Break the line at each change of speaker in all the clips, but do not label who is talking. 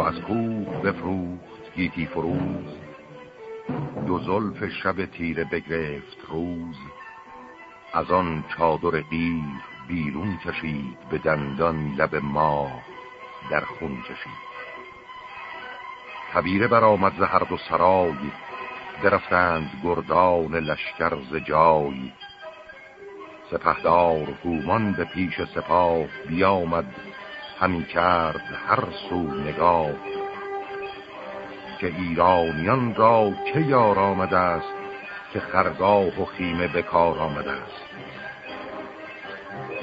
چو از کوه بفروخت گیتی فروز. دو زلف شب تیره بگرفت روز از آن چادر قیر بیرون کشید به دندان لب ما در خون کشید. تبیره برآمد ز هر دو سرای برفتند گردان لشکر ز جای. سپهدار هومان به پیش سپاه بیامد همی کرد هر سو نگاه. که ایرانیان را چه یار آمده است که خرگاه و خیمه به کار آمده است.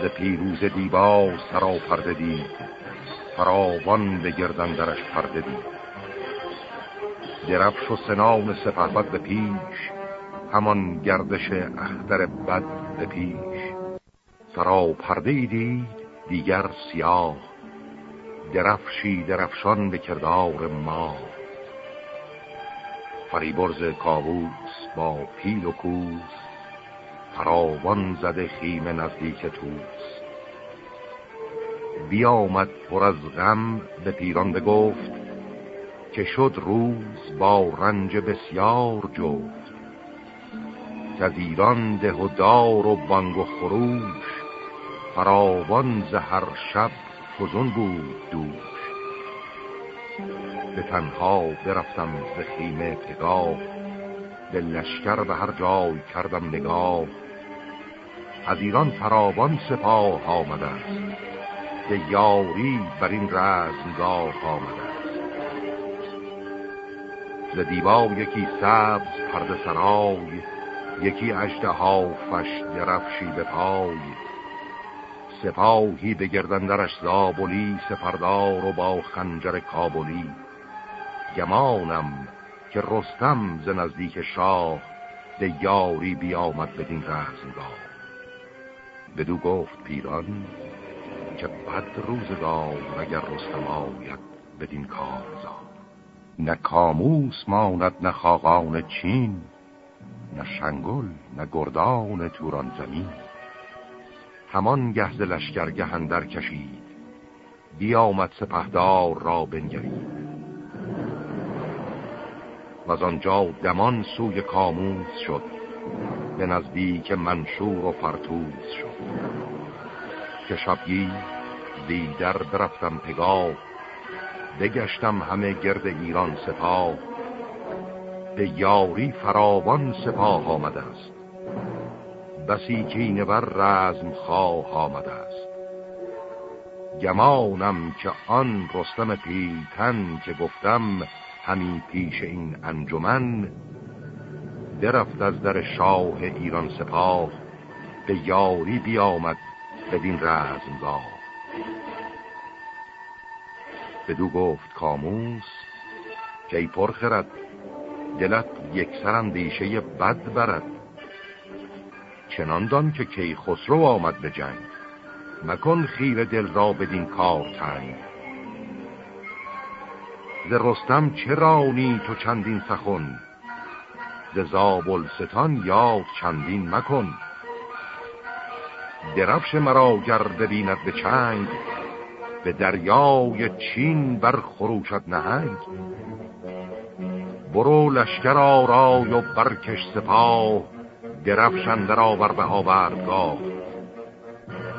ز پیروز دیبا سرا پرده دید فراوان به گردن درش پرده دید درفش و سنان سپهبد به پیش همان گردش اختر بد به پیش. سرا پرده دید دیگر سیاه درفشی درفشان به کردار ما. فریبرز کاووس با پیل و کوس فراوان زده خیم نزدیک توس. بیامد پر از غم به پیران بگفت که شد روز با رنج بسیار جفت. که از ایران ده و دار و بانگ و خروش فراوان زهر شب فزون بود دوش. به تنها برفتم به خیمه پگاه به لشکر به هر جای کردم نگاه. از ایران فراوان سپاه آمده است به یاری بر این رزمگاه آمده است. ز دیبا یکی سبز پرده سرای یکی اجده ها فش درفشی به پای. سپاهی به گردندرش زابلی سپردار و با خنجر کابلی. گمانم که رستم ز نزدیک شاه به یاری بیامد بدین رزمگاه. بدو گفت پیران که بد روزگار اگر رستم آید بدین کارزار. نه کاموس ماند نه خاقان چین نه شنگل نه گردان توران زمین. همان گهز لشکر گهندر کشید. بیامد سپهدار را بنگرید. و از آنجا دمان سوی کاموس شد به نزدیک منشور و فرتوز شد. که شبگی دیدر برفتم پگاه بگشتم همه گرد ایران سپاه. به یاری فراوان سپاه آمده است. بسی کینه بر رزم خواه آمده است. گمانم که آن رستم پیلتن که گفتم همی پیش این انجمن درفت از در شاه ایران سپاه به یاری بیامد بدین رزمگاه. بدو گفت کاموس که پرخرد دلت یک سرندیشه بد برد. چنان دان که کی خسرو آمد به جنگ. مکن خیر دل را بدین کار تنگ. ز رستم چه رانی تو چندین سخن؟ ز ستان یاد چندین مکن. درفش مرا گر ببیند به چنگ به دریای چین بر خروشت نهنگ. برو لشکر آرای و برکش سپاه درفشنده را بر به آوردگاه.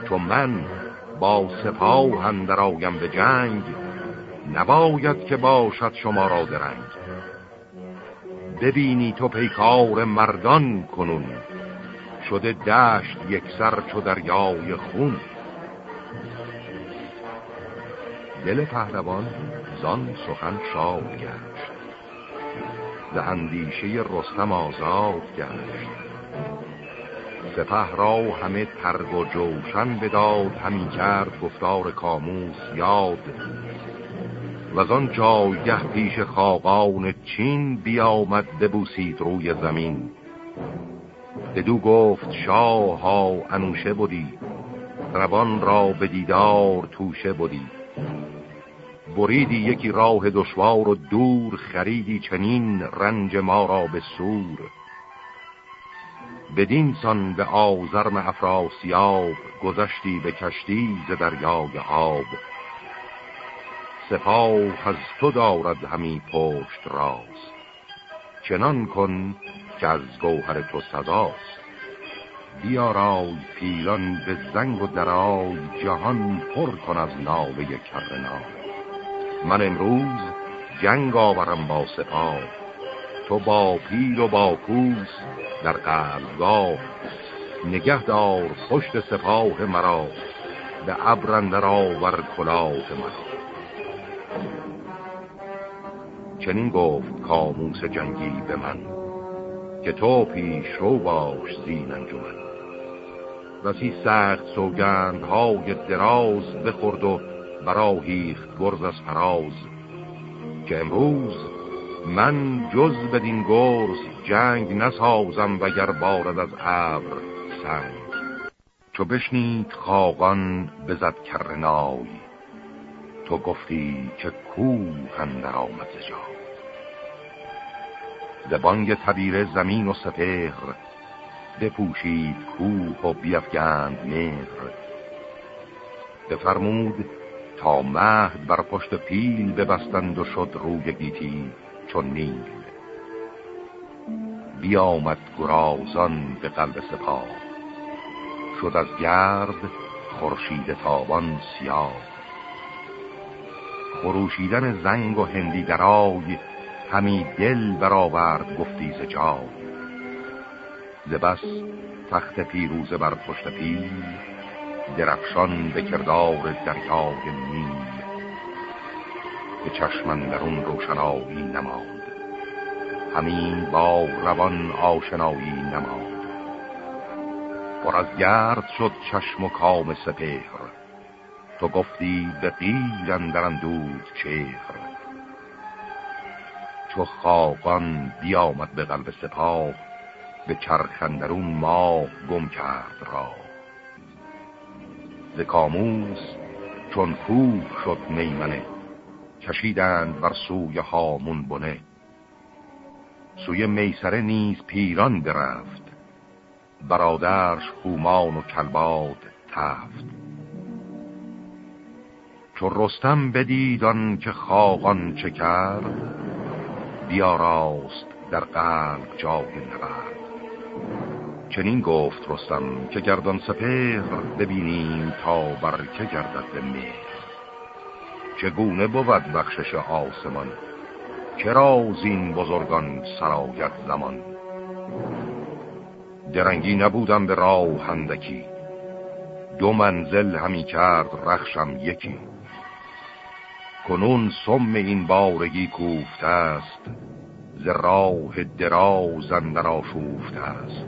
چون من با سپاه اندر آیم به جنگ نباید که باشد شما را درنگ. ببینی تو پیکار مردان کنون شده دشت یک سر چو دریای خون. دل پهلوان زان سخن شاد گشت ز اندیشه رستم آزاد گشت. سپه را همه ترگ و جوشن بداد همی کرد گفتار کاموس یاد. و آن جایگه پیش خاقان چین بیامد ببوسید روی زمین. بدو گفت شاه ها انوشه بودی روان را به دیدار توشه بودی بریدی یکی راه دشوار و دور خریدی چنین رنج ما را به سور. بدین سان به آزرم افراسیاب گذشتی به کشتی ز دریای آب. سپاه از تو دارد همی پشت راست. چنان کن که از گوهر تو سزاست بیارای پیلان به زنگ و درای جهان پر کن از ناوه کرنا من امروز جنگ آورم با سپاه. تو با پیل و با کوس در قلبگاه نگه دار پشت سپاه مرا به ابرندر آور کلاه مرا. چنین گفت کاموس جنگی به من که تو پیش رو باش زین انجمن. رسی سخت سوگند های دراز بخورد و براهیخت گرز از فراز که امروز من جز بدین گرز جنگ نسازم وگر بارد از ابر سنگ. چو بشنید خاقان بزد کرنای تو گفتی که کوه اندر آمد جا زبانگ تبیر زمین و سپهر بپوشید کوه و بیفگند مهر. بفرمود تا مهد بر پشت پیل ببستند و شد روی گیتی. چون نیل بیامد گرازان به قلب سپاه. شد از گرد خورشید تابان سیاه. خروشیدن زنگ و هندی درای همی دل برآورد گفتی ز جای. ز بس تخت پیروزه بر پشت پیل درفشان به کردار دریای نیل به چشمن درون روشنایی نماند. همین با روان آشنایی نماند. پر از گرد شد چشم و کام سپهر. تو گفتی به قیل اندرن دود چهر. چو خاقان بیامد به قلب سپاه به چرخندرون ماه گم کرد را. ز کاموس چون کوه شد میمنه کشیدند بر سوی هامون بنه. سوی میسره نیز پیران برفت. برادرش هومان و کلباد تفت. چو رستم بدیدان که خاقان چه کرد بیاراست در قلب جای نبرد. چنین گفت رستم که گردان سپهر ببینیم تا بر که گردد به مهر. چگونه بود بخشش آسمان؟ چرا زین بزرگان سرایت زمان؟ درنگی نبودم به راه هندکی دو منزل همی کرد رخشم یکی. کنون سم این بارگی کوفته است ز راه دراز اندر آشوفته است.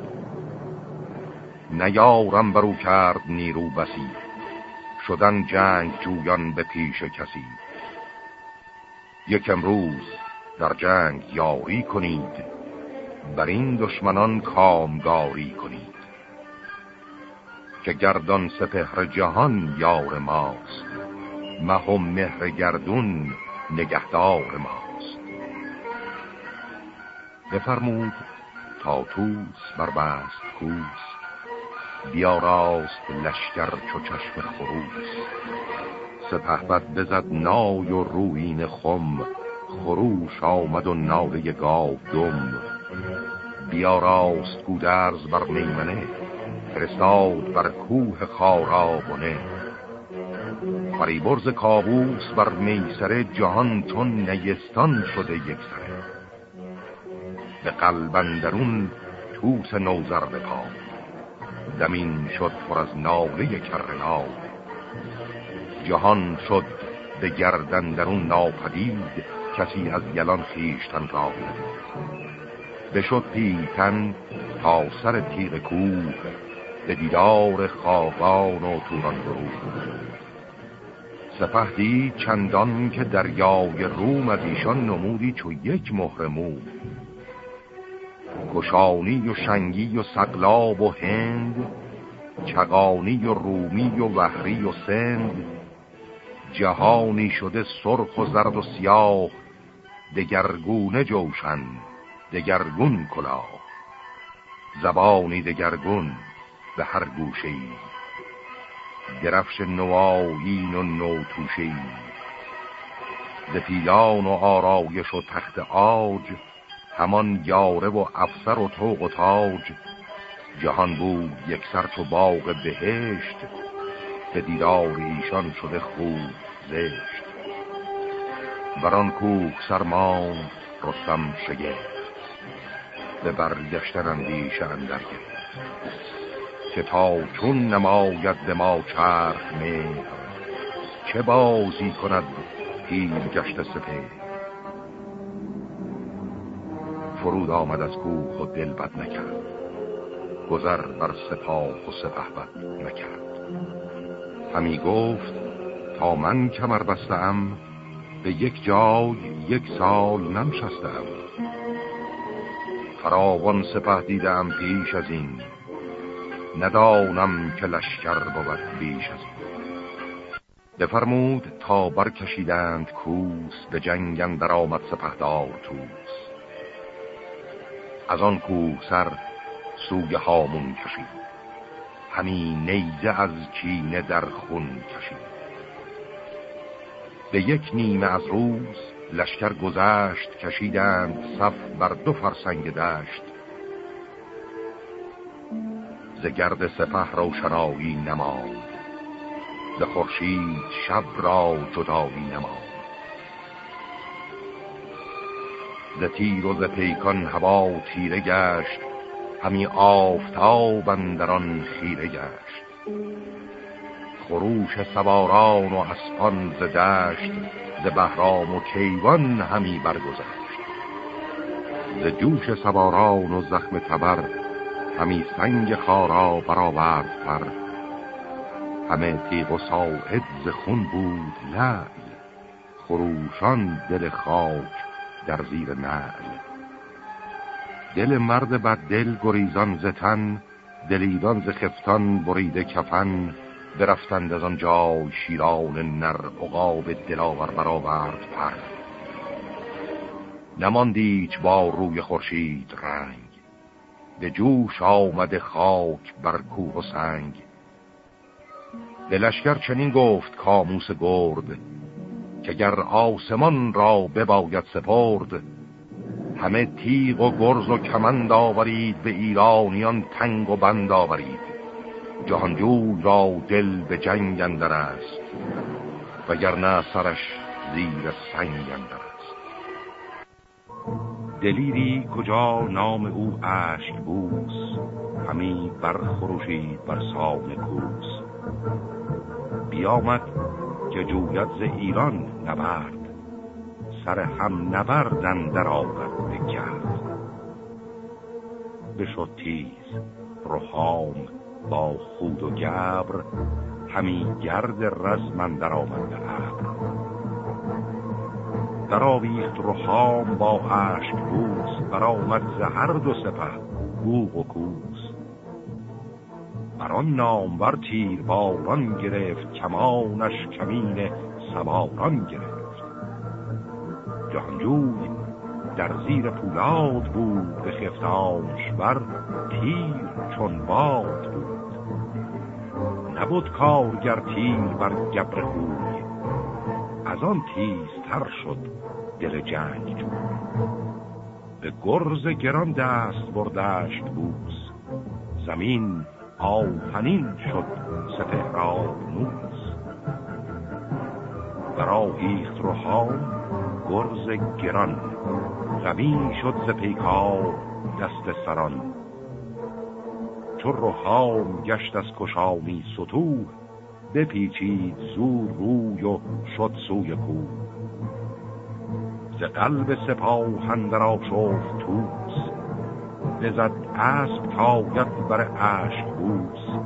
نیارم برو کرد نیرو بسی. شدن جنگ جویان به پیش کسی. یک امروز در جنگ یاری کنید بر این دشمنان کامگاری کنید. که گردان سپهر جهان یار ماست مهم مهر گردون نگهدار ماست. بفرمود تا توس بربست کوس. بیاراست لشکر چو چشم خروس. سپهبد بزد نای و روین خم خروش آمد و ناله گاو دم. بیاراست گودرز بر میمنه فرستاد بر کوه خارابونه فریبرز کابوس بر میسر جهان چون نیستان شده یک سره. به قلبندرون توس نوزر پا زمین شد پر از ناله کرناو جهان شد به گردن درون ناپدید کسی از یلان خیشتن را بشد پیتن تا سر تیغ کوه به دیدار خاقان و توران گروه سپهدی چندان که دریای روم از ایشان نمودی چو یک مهر مود کشانی و شنگی و سقلاب و هند چغانی و رومی و وحری و سند. جهانی شده سرخ و زرد و سیاه دگرگونه جوشن دگرگون کلاه. زبانی دگرگون به هر گوشه درفش نوایین و نوتوشی ز پیلان و آرایش و تخت آج همان یاره و افسر و توق و تاج. جهان بود یک سر تو باغ بهشت به دیدار ایشان شده خوب زشت. بران کوه سرمان رستم شگفت به برگشتن اندیشه اندر که تا چون نماید ما چرخ مهر چه بازی کند پیر گشت سپه فرود آمد از کوه و دل بد نکرد. گذر بر سپاه و سپه بد نکرد. همی گفت تا من کمر بستم به یک جای یک سال نمشستم فراوان سپه دیدم پیش از این. ندانم که لشکر بود بیش از این. بفرمود تا برکشیدند کوس به جنگن در آمد سپهدار توس از آن کوه سر سوی هامون کشید. همی نیزه از کینه در خون کشید. به یک نیمه از روز لشکر گذشت کشیدند صف بر دو فرسنگ دشت. ز گرد سپه روشنایی نماند ز خورشید شب را جدایی نماند. ز تیر و ز پیکان هوا تیره گشت. همی آفتاب اندران خیره گشت. خروش سواران و اسپان ز دشت ز بهرام و کیوان همی برگذشت. ز جوش سواران و زخم تبر همی سنگ خارا برآورد پر. همه تیغ و ساعد ز خون بود لعل خروشان دل خاک در زیر نعل. دل مرد بد دل گریزان زتن دلیدان ز خفتان بریده کفن برفتند از آن جای شیران نر عقاب دلاور برآورد پر. نماندیچ با روی خورشید رنگ به جوش آمده خاک بر کوه و سنگ. به لشکر چنین گفت کاموس گرد که گر آسمان را بباید سپرد همه تیغ و گرز و کمند آورید به ایرانیان تنگ و بند آورید. جهانجوی را دل به جنگ اندر است وگرنه سرش زیر سنگ اندر است. دلیری کجا نام او عشق بوس همی برخروشید بر سان کوس. بیامد که جوید ز ایران نبرد. سر هم نبردن در آورد کرد. بشد تیز روحام با خود و گبر همی گرد رزمن در آمد ابر. در آویخت روحام با عشق بوس برآمد زهر دو سپه بوغ و کوس. آن نامور تیر باران گرفت کمانش کمین سواران گرفت. جهانجوی در زیر پولاد بود به خفتانش بر تیر چون باد بود. نبود کارگر تیر بر گبر خوی از آن تر شد دل جنگ جو به گرز گران دست بردشت بوس زمین آفنین شد سپهراب نوز برا هیخت رو گرز گران. غمی شد ز پیکار دست سران. چو روحام گشت از کشامی ستوه بپیچید زور روی و شد سوی کو ز قلب سپاه اندر شفت توس بزد اسب تاید بر عشق بوس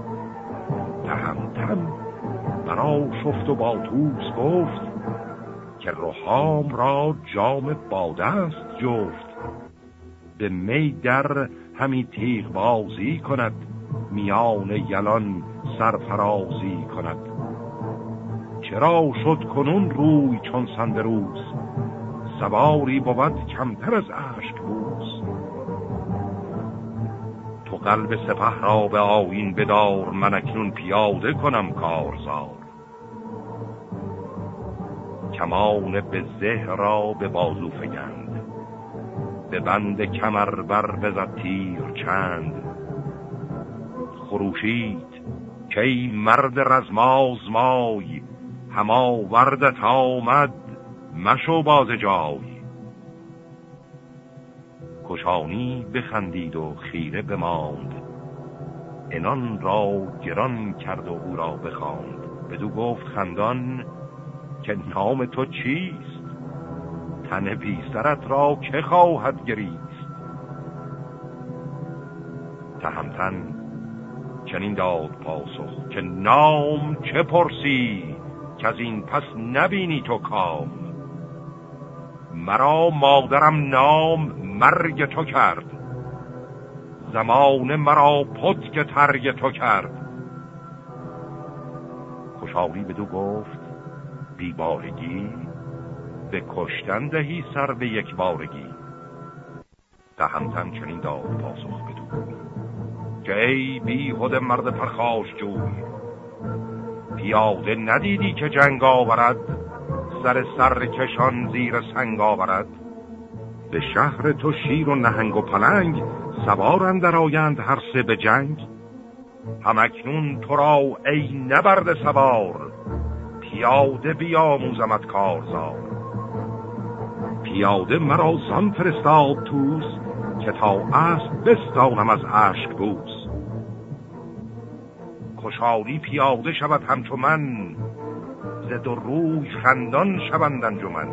تهمتن برا شفت و با توس گفت که روحام را جام باده است جفت. به می در همی تیغ بازی کند میان یلان سرفرازی کند. چرا شد کنون روی چون سندروس؟ سواری بود کمتر از عشق بوس قلب سپه را به آین بدار من اکنون پیاده کنم کارزار. کمان به زه را به بازو فگند به بند کمر بر بزد تیر چند. خروشید کی مرد رزماز مای هما وردت آمد مشو باز جای. کشانی بخندید و خیره بماند. انان را گران کرد و او را بخواند. بدو گفت خندان که نام تو چیست؟ تن بیسترت را که خواهد گریست؟ تهمتن چنین داد پاسخ که نام چه پرسی که از این پس نبینی تو کام؟ مرا مادرم نام مرگ تو کرد. زمان مرا پت که ترگ تو کرد. خوشحالی دو گفت بیبارگی به کشتن دهی سر به یک بارگی. تهمتن چنین داد پاسخ بدو که ای بی مرد پرخاش جوی پیاده ندیدی که جنگ آورد؟ سر سر کشان زیر سنگ آورد. به شهر تو شیر و نهنگ و پلنگ سوار اندر آیند هر سه به جنگ. همکنون تو را ای نبرد سوار پیاده بیاموزمت کارزار. پیاده مرا زان فرستاد توس که تا اسب بستانم از عشق بوس. خوشحالی پیاده شود همچو من زد و روی خندان شوند انجمن.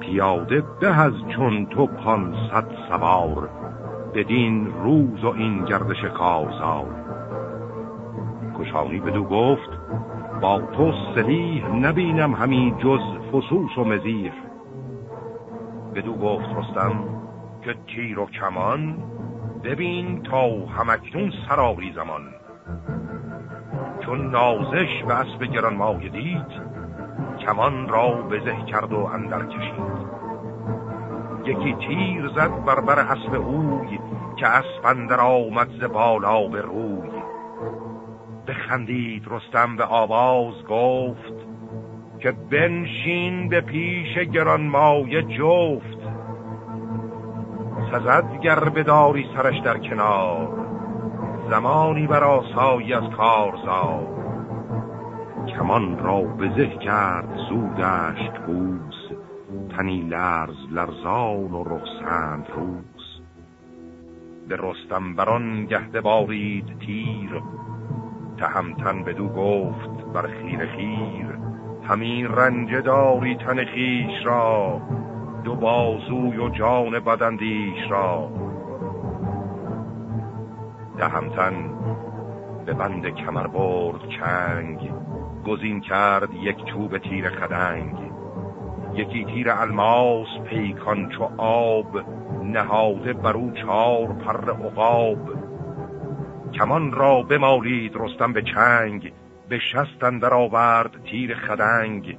پیاده به از چون تو پانصد سوار بدین روز و این گردش کارزار. کشانی بدو گفت با تو سلیح نبینم همی جز فسوس و مزیر بدو گفت رستم که تیر و کمان ببین تا همکنون سراری زمان. چون نازش و اسب گران مای دید کمان را بزه کرد و اندر کشید. یکی تیر زد بر بر اسب اوی که اسپندر آمد ز بالا به روی. بخندید رستم به آواز گفت که بنشین به پیش گرانمایه جفت. سزد گر بداری سرش در کنار زمانی بر آسایی از کارزار کمان را بزه کرد زودشت بوس تنی لرز لرزان و رخسند روز به رستم بران گهده بارید تیر. تهمتن بدو گفت بر خیر خیر. همین رنج داری تن خیش را. دو بازوی و جان بدندیش را. تهمتن به بند کمر برد چنگ گزین کرد یک چوب تیر خدنگ. یکی تیر الماس پیکان چو آب نهاده برو چار پر عقاب. کمان را بمالید رستم به چنگ به شستن در آورد تیر خدنگ.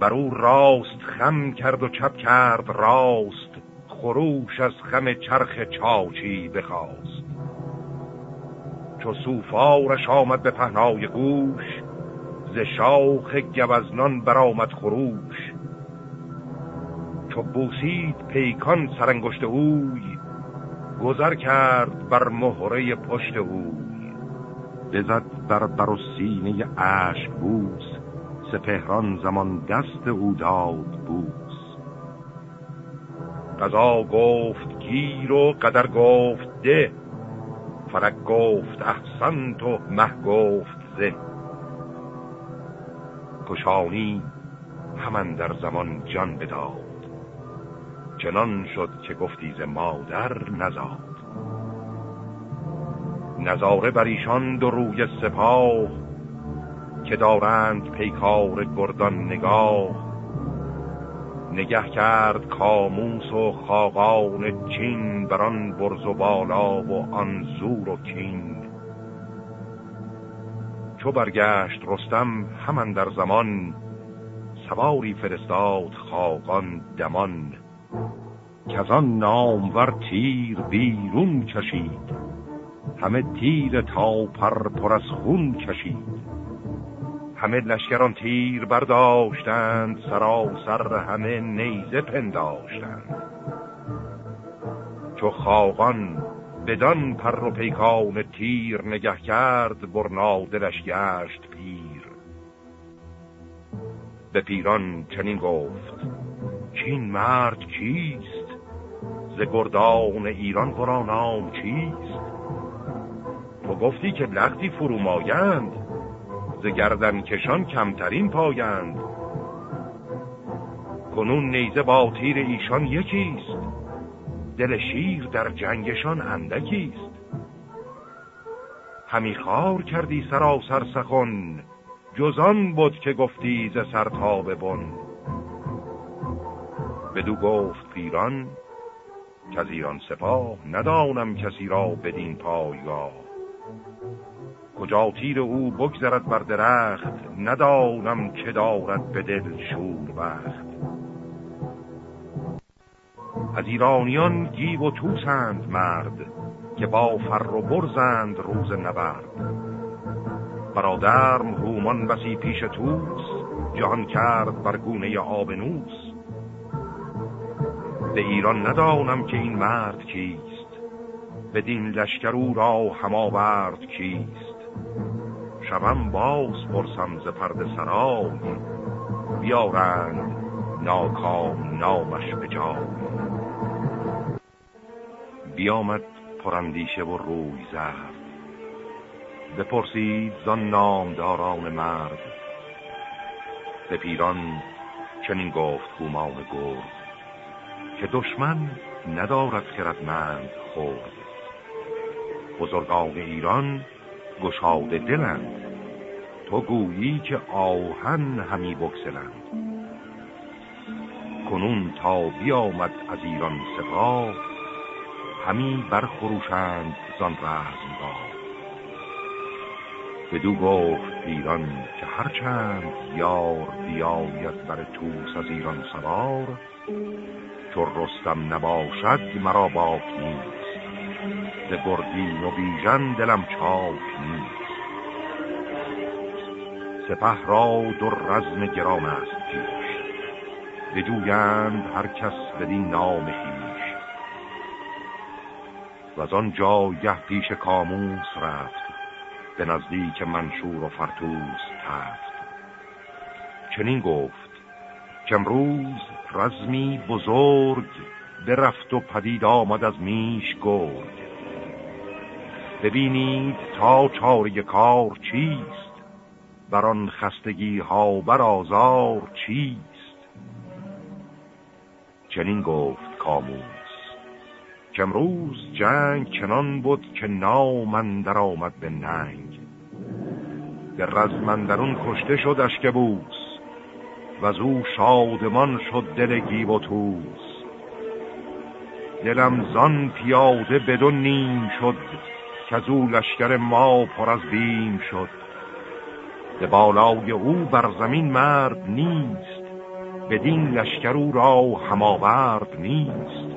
بر او راست خم کرد و چپ کرد راست خروش از خم چرخ چاچی بخواست. چو سوفارش آمد به پهنای گوش ز شاخ گوزنان برآمد خروش. چو بوسید پیکان سرنگشت اوی گذر کرد بر مهره پشت اوی. بزد بر بر و سینه عشق بوس سپهران زمان دست او داد بوس. قضا گفت گیر و قدر گفت ده فرق گفت احسن تو مه گفت زه کشانی همان در زمان جان بداد چنان شد که گفتی ز مادر نزاد. نظاره بر ایشان دو روی سپاه که دارند پیکار گردان نگاه. نگه کرد کاموس و خاقان چین بران برز و بالا و آن زور و کین. چو برگشت رستم همان در زمان سواری فرستاد خاقان دمان. که آن نامور تیر بیرون کشید همه تیر تا پر پر از خون کشید. همه لشکران تیر برداشتند سراسر همه نیزه پنداشتند. چو خاقان بدان پر و پیکان تیر نگه کرد برنا دلش گشت پیر. به پیران چنین گفت چین مرد کیست؟ ز گردان ایران برانام چیست? تو گفتی که لختی فرومایند ز گردن کشان کمترین پایند. کنون نیزه با تیر ایشان یکیست. دل شیر در جنگشان اندکیست. همی خار کردی سراسر سخن جزان بود که گفتی ز سرتاب بن. بدو گفت پیران که از ایران سپاه ندانم کسی را بدین پایگاه. کجا تیر او بگذرد بر درخت ندانم که دارد به دل شور بخت از ایرانیان گیو و توسند مرد که با فر و برزند روز نبرد. برادرم رومان بسی پیش توس جهان کرد بر گونه آبنوس به ایران ندانم که این مرد کیست بدین لشکر او را هماورد کیست. شبم باز پرسم ز پرد سرای بیارند ناکام نامش به بیامد پرندیشه و روی زرد. بپرسید زان نامداران مرد. به پیران چنین گفت هومان گرد. که دشمن ندارد خردمند خورد بزرگان ایران گشاده دلند. تو گویی که آهن همی بکسلند کنون تا بیامد از ایران سپاه همی برخروشند زان رزمگاه. بدو گفت ایران که هرچند یار بیاید بر توس از ایران سوار چون رستم نباشد مرا باک نیست. ز گردین و بیژن دلم چاک نیست. سپه را در رزم گرام است پیش. بجویند هر کس بدین نام هیش و از آن جایه پیش کاموس رفت به نزدیک منشور و فرتوس تفت. چنین گفت که امروز رزمی بزرگ برفت و پدید آمد از میش گرد ببینید تا چاری کار چیست؟ بر آن خستگی ها بر آزار چیست؟ چنین گفت کاموس. که امروز جنگ چنان بود که نامن در آمد به ننگ. به رزمندرون کشته شد اشکبوس و از او شادمان شد دل گیو و توس دلم زان پیاده بدون نیم شد که از او لشکر ما پر از بیم شد. به بالای او بر زمین مرد نیست بدین لشکر او را هماورد نیست.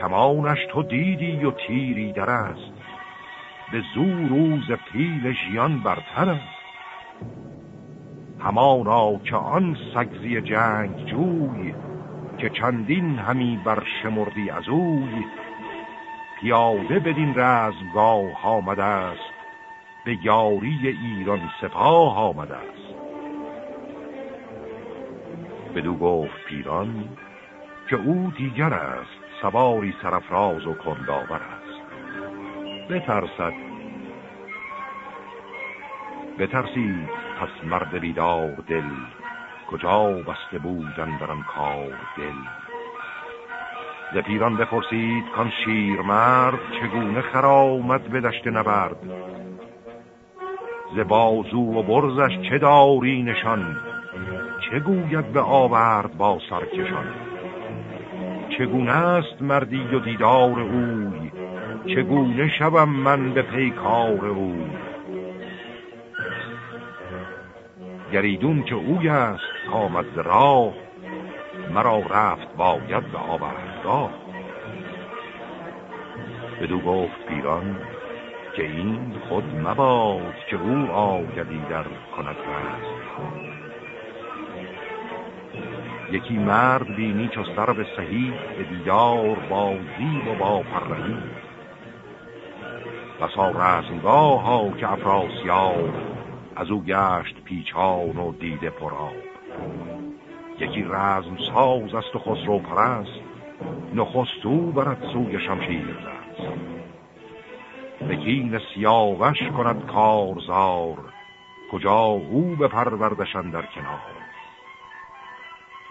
کمانش تو دیدی و تیری در است به زور روز پیل ژیان برتر است. همانا که آن سگزی جنگ جوی که چندین همی بر شمردی از اوی پیاده بدین رزمگاه آمده است. به یاری ایران سپاه آمده است. بدو گفت پیران که او دیگر است سواری سرفراز و کنداور است. بترسد. بترسید پس مرد بیدار دل کجا بسته بودن بران کار دل؟ ز پیران بپرسید کان شیر مرد چگونه خرامد به دشت نبرد؟ ز بازو و برزش چه داری نشان؟ چه گوید به آورد با سرکشان؟ چگونه است مردی و دیدار اوی؟ چگونه شوم من به پیکار اوی؟ گریدون که اوی است آمد راه مرا رفت باید به آوردگاه بدو گفت پیران که این خود مباد که او آگدی در کند رست یکی مرد بینی چو سر به صحیح به دیدار با زیب و با فرهی بسا رزمگاه ها که افراسیاب از او گشت پیچان و دیده پراب یکی رزم ساز است و خسرو پرست نخستو برد سوی شمشیر. دست بکین سیاوش کند کارزار کجا او به پروردشن در کنار.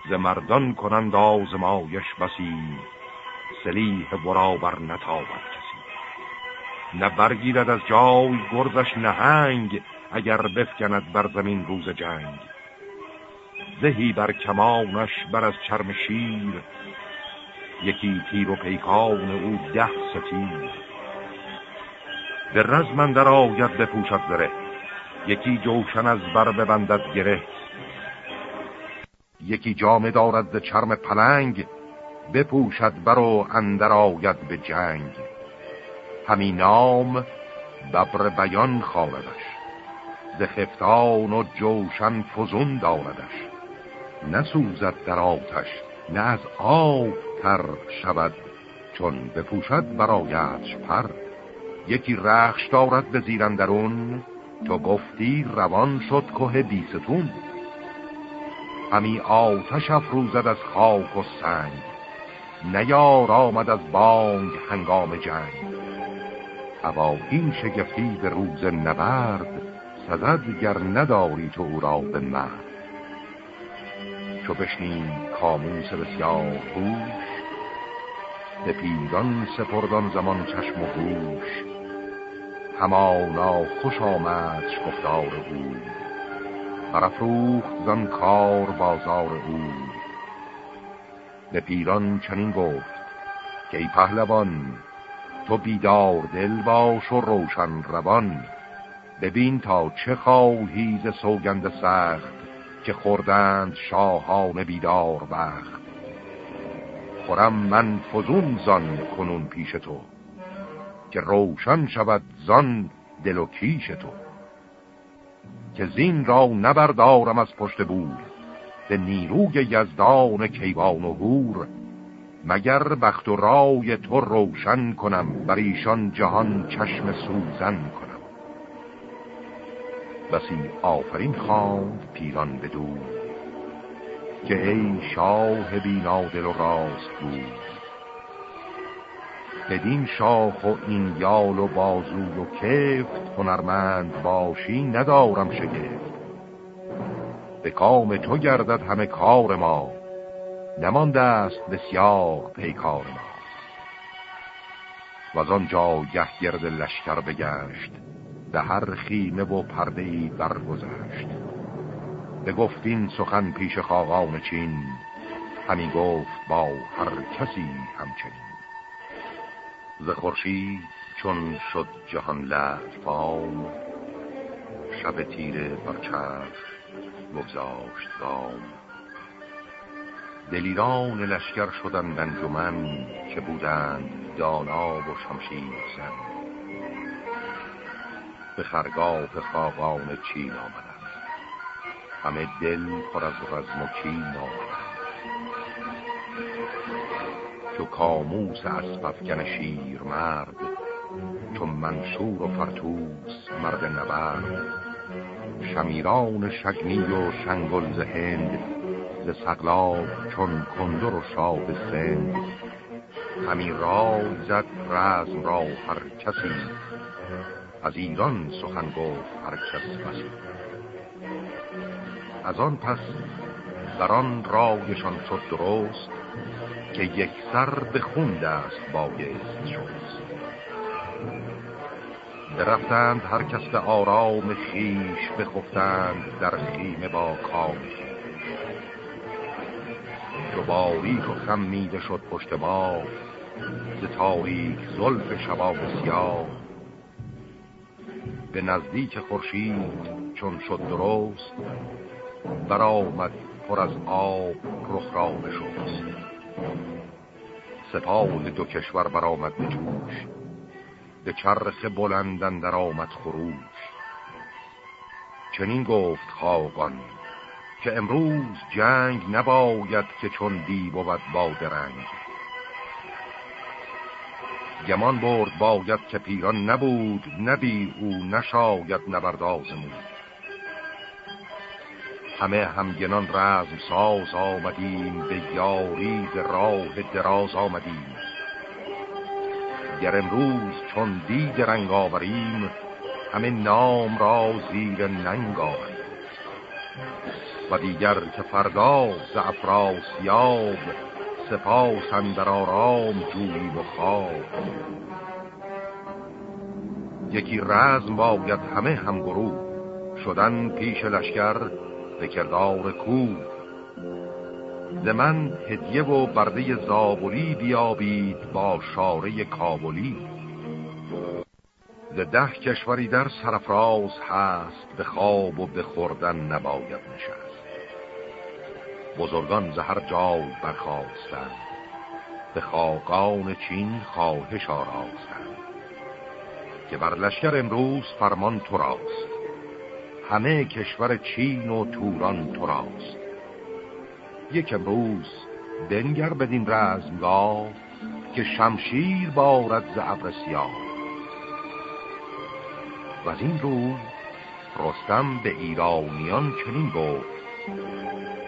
ز مردان کنند آزمایش بسی سلیح ورا بر نتابد کسی. نه برگیرد از جای گرزش نهنگ اگر بفکند بر زمین روز جنگ. زهی بر کمانش بر از چرم شیر یکی تیر و پیکان او ده ستیر به رزمن در آید بپوشد زره. یکی جوشن از بر ببندد گره. یکی جامه دارد چرم پلنگ. بپوشد برو اندر آید به جنگ. همین نام ببر بیان خواردش ز خفتان و جوشن فزون داردش. نسوزد در آتش نه از آب تر شود چون بپوشد برایتش پر. یکی رخش دارد به زیرن درون تو گفتی روان شد که بیستون. همی آتش افروزد از خاک و سنگ نیار آمد از بانگ هنگام جنگ. اوا این شگفتی به روز نبرد سزد گر نداری تو او را به مرد. چو بشنیم کاموس بسیار هوش به پیران سپردان زمان چشم و گوش. همانا خوش آمدش گفتار او. برافروخت زن کار بازار او. به پیران چنین گفت که ای پهلوان تو بیدار دل باش و روشن روان. ببین تا چه خواهی ز سوگند سخت که خوردند شاهان بیدار بخت. خورم من فزون زان کنون پیش تو که روشن شود زان دل و کیش تو. که زین را نبردارم از پشت بور به نیروی یزدان کیوان و هور مگر بخت و رای تو روشن کنم بر ایشان جهان چشم سوزن کنم. بسی آفرین خواند پیران بدو که ای شاه بینادل و راست بود. بدین شاخ و این یال و بازو و کفت هنرمند باشی ندارم شگفت. به کام تو گردد همه کار ما نمانده است بسیار پیکار ما. و از آنجا گه گرد لشکر بگشت به هر خیمه و پرده ای برگذشت. به گفتین سخن پیش خاقان چین همی گفت با هر کسی همچنین. ز خورشید چون شد جهان لعفام شب تیره بر چرخ بگذاشت گام دلیران لشکر شدند انجمن که بودند دانا و شمشیر زن. به خرگاه خاقان چین آمدند. همه دل پر از رزم و چین آمدند. چو کاموس اسپفگن شیر مرد چون منشور و فرتوس مرد نبرد. شمیران شگنی و شنگل ز هند ز سقلاب چون کندر و شاب سند. همی رای زد رزم را هر کسی از ایران سخن گفت هر کس بسی از آن پس در آن رایشان شد درست که یک سر به خون دست بایست شد درفتند هر کس به آرام خیش بخفتند در خیمه با کام چو باریک و خمیده شد پشت ما ز تاریک زلف شباب سیاه به نزدیک خورشید چون شد درست برآمد پر از آب رخ را بشست سپاه دو کشور برآمد به جوش به چرخ بلندن در آمد خروش. چنین گفت خاقان که امروز جنگ نباید که چون دی بود با درنگ. گمان برد باید که پیران نبود نبی او نشاید نبردازمود همه همگنان رزم ساز آمدیم به یاری راه دراز آمدیم. گر امروز چون دید رنگ آوریم همه نام را زیر ننگ آوریم. و دیگر که فردا یاب سپاس اندر آرام جوی و خواب یکی رزم باید همه همگروه شدن پیش لشکر به کردار کو ز من هدیه و برده زابلی بیابید با شاره کابلی. ز ده کشوری در سرفراز هست به خواب و به خوردن نباید نشست. بزرگان زهر جای برخواستند به خاقان چین خواهش آراستند. که بر لشکر امروز فرمان تو راست. همه کشور چین و توران تو راست. یک امروز بنگر بدین رزمگاه که شمشیر بارد ز ابر و از این رو رستم به ایرانیان چنین گفت.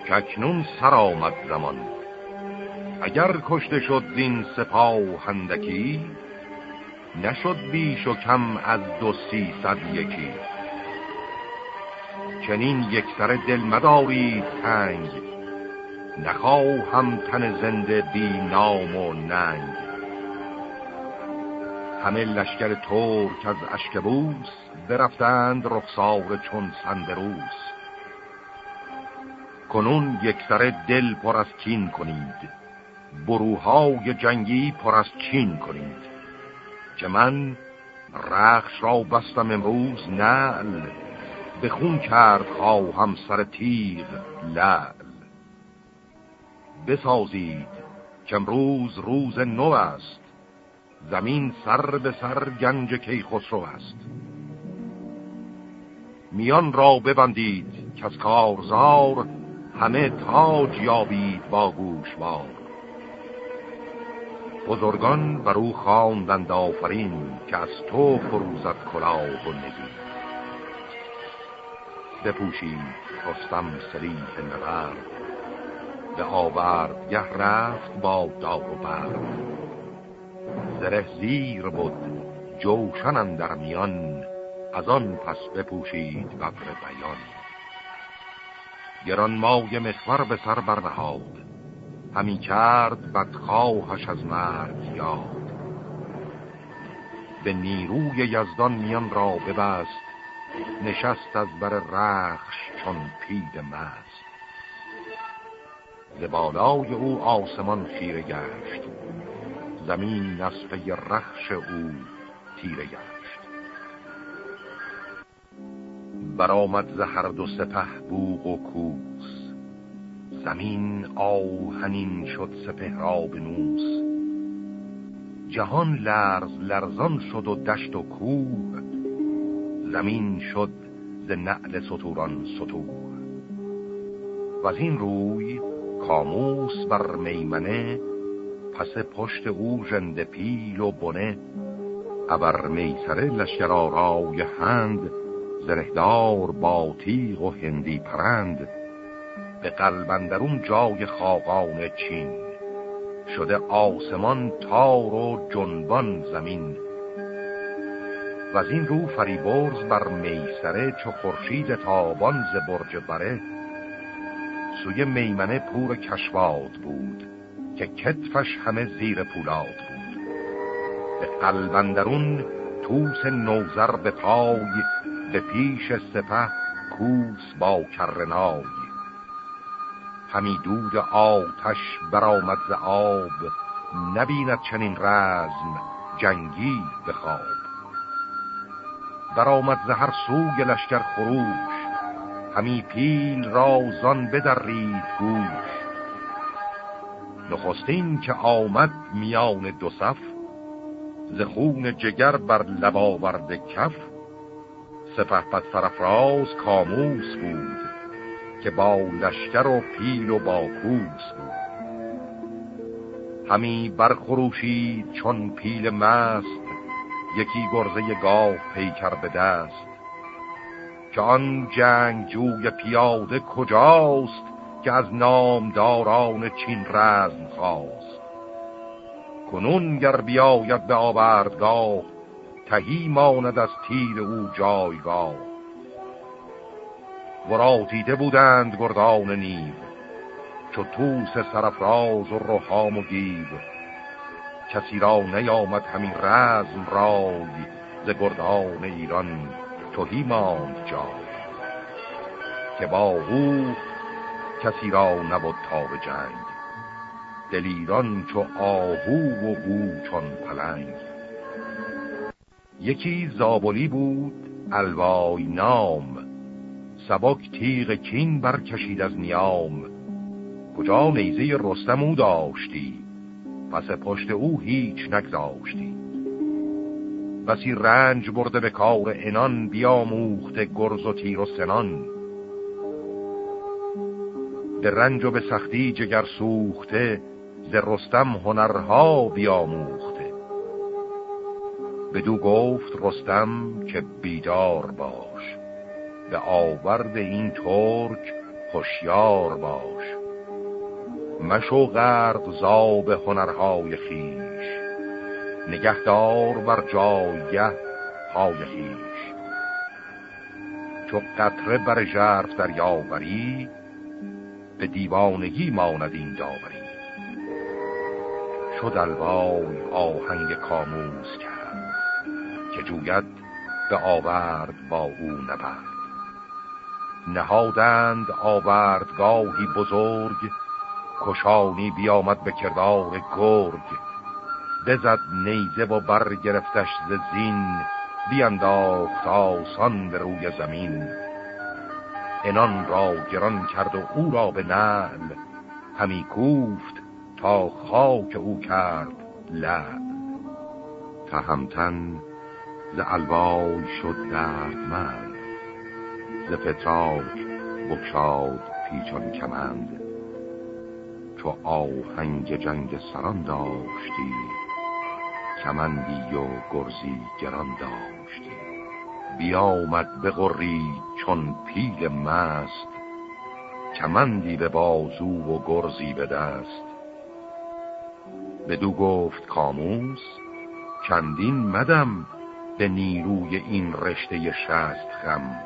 که اکنون سر آمد زمان. اگر کشته شد زین سپاه هندکی نشد بیش و کم از دو سی صد یکی. چنین یک سر دل مدارید تنگ نخواهم تن زنده بی نام و ننگ. همه لشکر ترک از اشکبوس برفتند رخسار چون سندروس. کنون یک سر دل پر از کین کنید. بروهای جنگی پر از چین کنید. که من رخش را بستم امروز نعل به خون کرد خواهم سر تیغ لعل. بسازید که امروز روز نو است. زمین سر به سر گنج کی خسرو است. میان را ببندید که از کارزار همه تاج یابید با گوشوار. بزرگان بر او خواندند آفرین که از تو فروزد کلاه و نگین. بپوشید رستم سریح نبرد. به آورد گه رفت با داغ و برد زره زیر بود جوشن در میان. از آن پس بپوشید ببر بیان. گران مای مخور به سر برنهاد. همی کرد بدخواهش از مرد یاد. به نیروی یزدان میان را ببست نشست از بر رخش چون پید مست. ز بالای او آسمان خیره گشت زمین از رخش او تیره گشت. برآمد ز هر دو سپه بوق و کوس. زمین آهنین شد سپه را بنوس جهان لرز لرزان شد و دشت و کوه. زمین شد ز نعل سطوران سطور و از این روی کاموس بر میمنه پس پشت او ژنده پیل و بنه. ابر میسره لشکر آرای هند زرهدار با تیغ و هندی پرند به قلبندرون جای خاقان چین. شده آسمان تار و جنبان زمین. و از این رو فریبرز بر میسره چو خورشید تابان ز برج بره. سوی میمنه پور کشواد بود که کتفش همه زیر پولاد بود. به قلبندرون توس نوزر به پای به پیش سپه کوس با کرنای. همی دود آتش برآمد ز آب نبیند چنین رزم جنگی به خواب. برآمد ز هر سوی لشکر خروش همی پیل رازان بدرید گوش. نخستین که آمد میان دو صف ز خون جگر بر لب آورده کف. سپه پد سرفراز کاموس بود که با لشکر و پیل و با کوس بود. همی برخروشید چون پیل مست یکی گرزه گاو پیکر به دست که آن جنگ جوی پیاده کجاست که از نامداران چین رزم خواست. کنون گر بیاید به آوردگاه تهی ماند از تیر او جایگاه. ورا دیده بودند گردان نیو چو توس سرفراز و روحام و گیو. کسی را نیامد همین رزم رای ز گردان ایران توهی ماند جای. که با او کسی را نبود تا به جنگ. دلیران چو آهو و او چون پلنگ. یکی زابلی بود الوای نام. سبک تیغ کین برکشید از نیام. کجا نیزه رستم او داشتی؟ پس پشت او هیچ نگذاشتی. بسی رنج برده به کار انان بیاموخت گرز و تیر و سنان. به رنج و به سختی جگر سوخته ز رستم هنرها بیاموخته بدو گفت رستم که بیدار باش به آورد این ترک خوشیار باش. مشو غرد زاب هنرهای خیش نگهدار بر جایه های خیش. چو قطره بر جرف در یاوری به دیوانگی ماند این داوری. شد الوای آهنگ کاموز کرد. که جوید به آورد با او نبرد. نهادند آوردگاهی بزرگ کشانی بیامد به کردار گرگ. بزد نیزه و برگرفتش ز زین بیانداخت آسان به روی زمین. انان را گران کرد و او را به نعل همی کوفت تا خاک او کرد لعل. تهمتن ز الوای شد دردمند ز فتراک بکشاد پیچان کمند. چو آهنگ جنگ سران داشتی کمندی و گرزی گران داشتی. بیامد به غری چون پیل مست کمندی به بازو و گرزی به دست. بدو گفت کاموس چندین مدم به نیروی این رشته شست خم.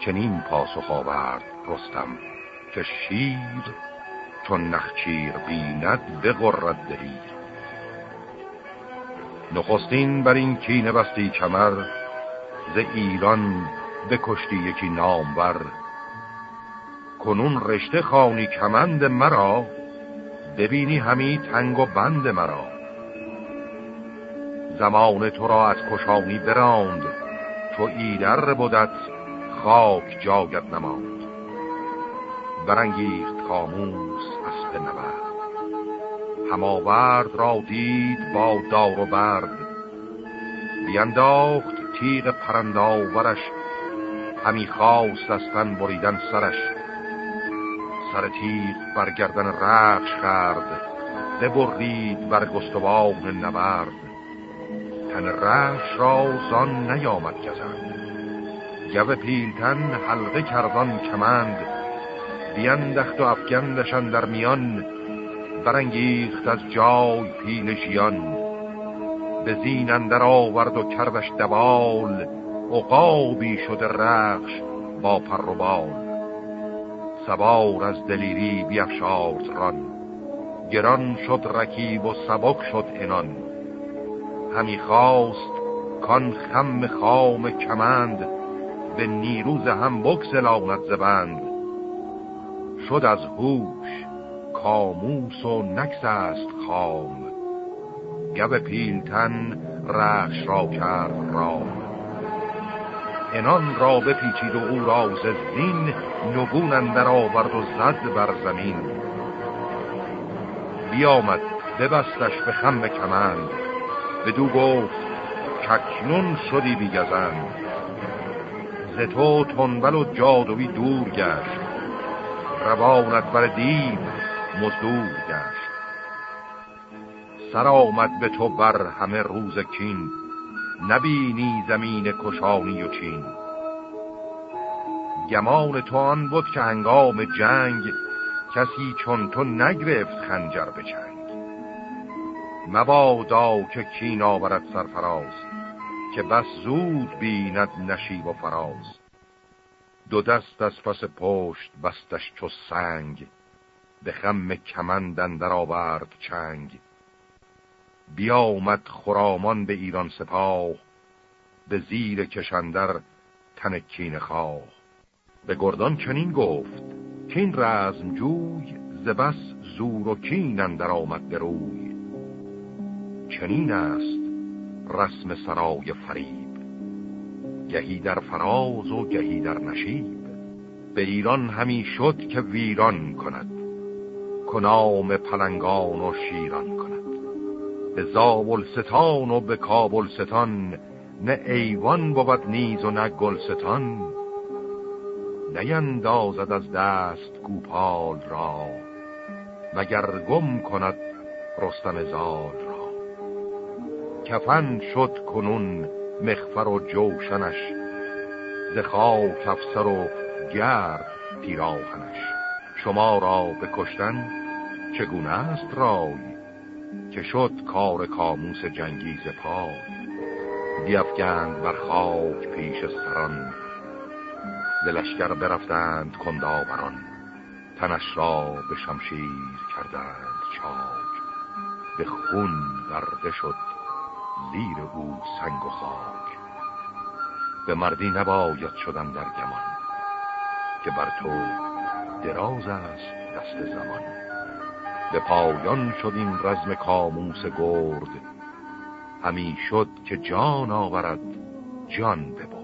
چنین پاسخ آورد رستم که شیر چون نخچیر بیند بغرد دلیر. نخستین بر این کینه بستی کمر ز ایران بکشتی یکی نامور. کنون رشته خانی کمند مرا ببینی همی تنگ و بند مرا. زمان تو را از کشانی براند. چو ایدر بودت خاک جاگت نماند. برانگیخت خاموس اسب نبرد. هماورد را دید با دار و برد. بینداخت تیغ پرنداورش همی خواست استن بریدن سرش. سر تیغ برگردن رخش کرد ببرید بر گستوان نبرد. تن رخش را زان نیامد گزند. گوه پیلتن حلقه کردان کمند. بیندخت و افگندشان در میان برانگیخت از جای پیل به زین اندر آورد و کردش دوال عقابی شده رخش با پر و بال. سوار از دلیری بیفشارد ران. گران شد رکیب و سبک شد انان همی خواست کان خم خام کمند به نیروز هم بکسلاند زبند شد از هوش کاموس و نکس است خام گب پیلتن رخش را کرد رام. انان را بپیچید و او را زین نگون اندر آورد و زد بر زمین. بیامد ببستش به خم کمند. دو گفت ککنون شدی بیگزند ز تو تنبل و جادوی دور گشت. روانت بر دیو مزدور گشت. سر آمد به تو بر همه روز کین نبینی زمین کشانی و چین. گمان تو آن بود که هنگام جنگ کسی چون تو نگرفت خنجر به مبادا که کین آورد سرفراز که بس زود بیند نشیب و فراز. دو دست از پس پشت بستش چو سنگ به خم کمندن در آورد چنگ. بیامد خرامان به ایران سپاه به زیر کشندر تن کین خواه. به گردان چنین گفت کین رزم جوی زبس زور و کین در آمد به روی. چنین است رسم سرای فریب گهی در فراز و گهی در نشیب. به ایران همی شد که ویران کند کنام پلنگان و شیران کند. به زابلستان و به کابلستان نه ایوان بود نیز و نه گلستان. نیندازد از دست گوپال را مگر گم کند رستم زال کفن شد کنون مخفر و جوشنش ز خاک افسر و گرد پیراهنش. شما را به چگونه است رای که شد کار کاموس جنگیز پای؟ بیفگند بر خاک پیش سران دلشگر برفتند کنداوران. تنش را به شمشیر کردند چاک به خون ورده شد زیر او سنگ و خاک. به مردی نباید شدن در گمان که بر تو دراز است دست زمان. به پایان شد این رزم کاموس گرد همی شد که جان آورد جان ببرد